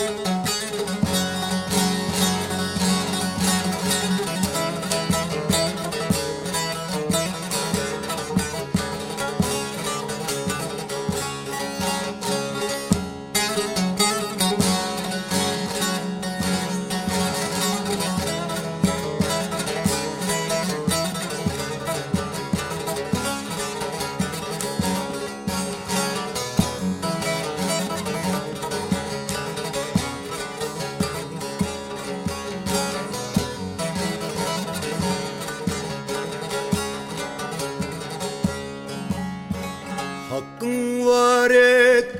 Hakkın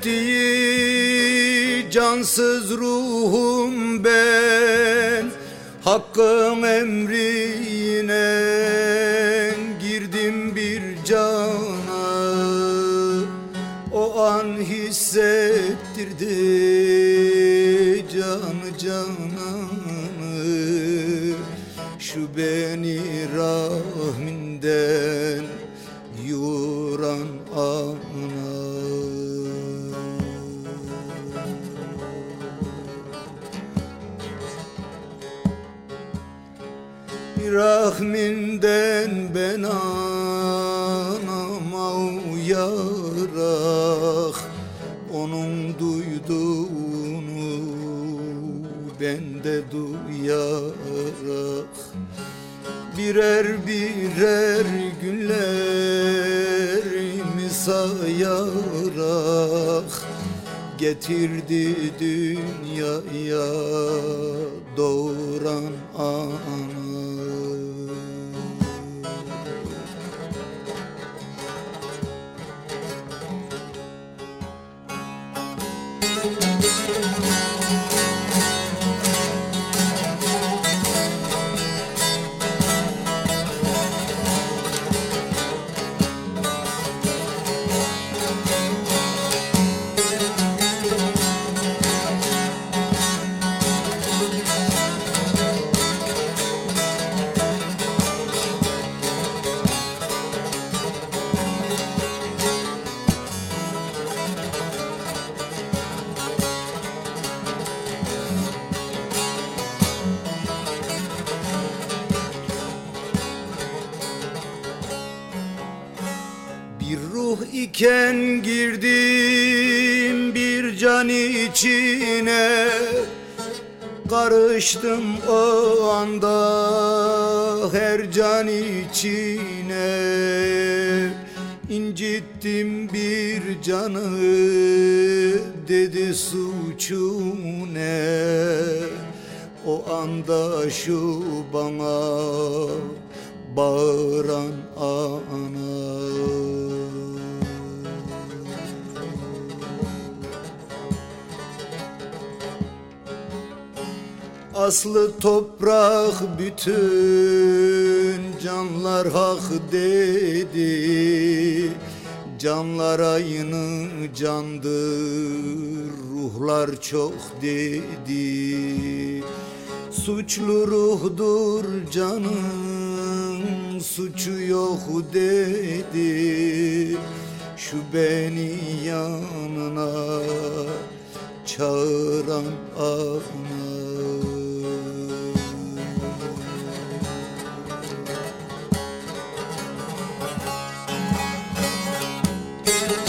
ettiği cansız ruhum ben. Hakkın emrine girdim bir cana. O an hissettirdi canı cananı. Şu beni rahminden yuran Rahminden ben anama uyarak Onun duyduğunu ben de duyarak. Birer birer günlerimi sayarak Getirdi dünyaya doğuran ana Bir ruh iken girdim bir can içine. Karıştım o anda her can içine. İncittim bir canı dedi suçu ne O anda şu bana bağıran ana Aslı toprak bütün canlar hak dedi. Canlar aynı candır ruhlar çok dedi. Suçlu ruhdur canım suçu yok dedi. Şu beni yanına çağıran ana O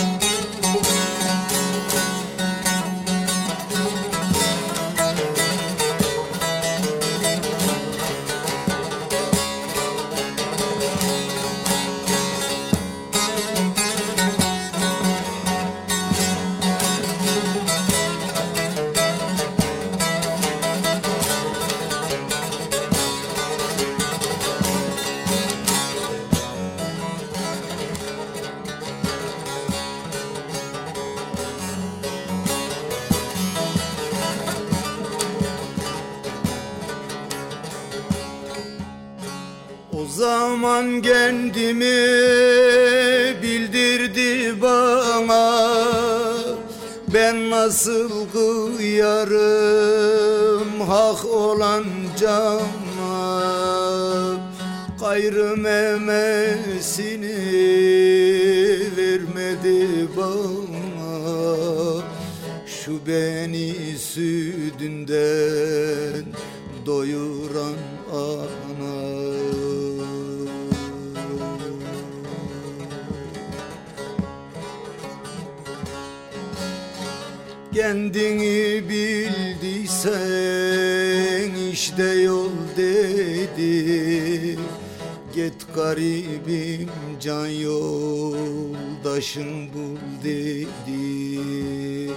zaman kendimi bildirdi bana. Ben nasıl kıyarım hak olan cana? Gayrı memesini vermedi bana. Şu beni sütünden doyuran ana Kendini bildiysen işte yol dedi. Git garibim can yoldaşın bul dedi.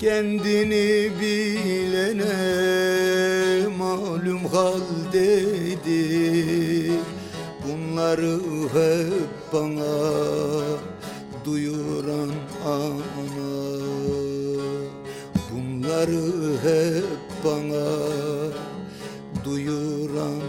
Kendini bilene malum hal dedi. Bunları hep bana duyuran ana Bunları hep bana duyuran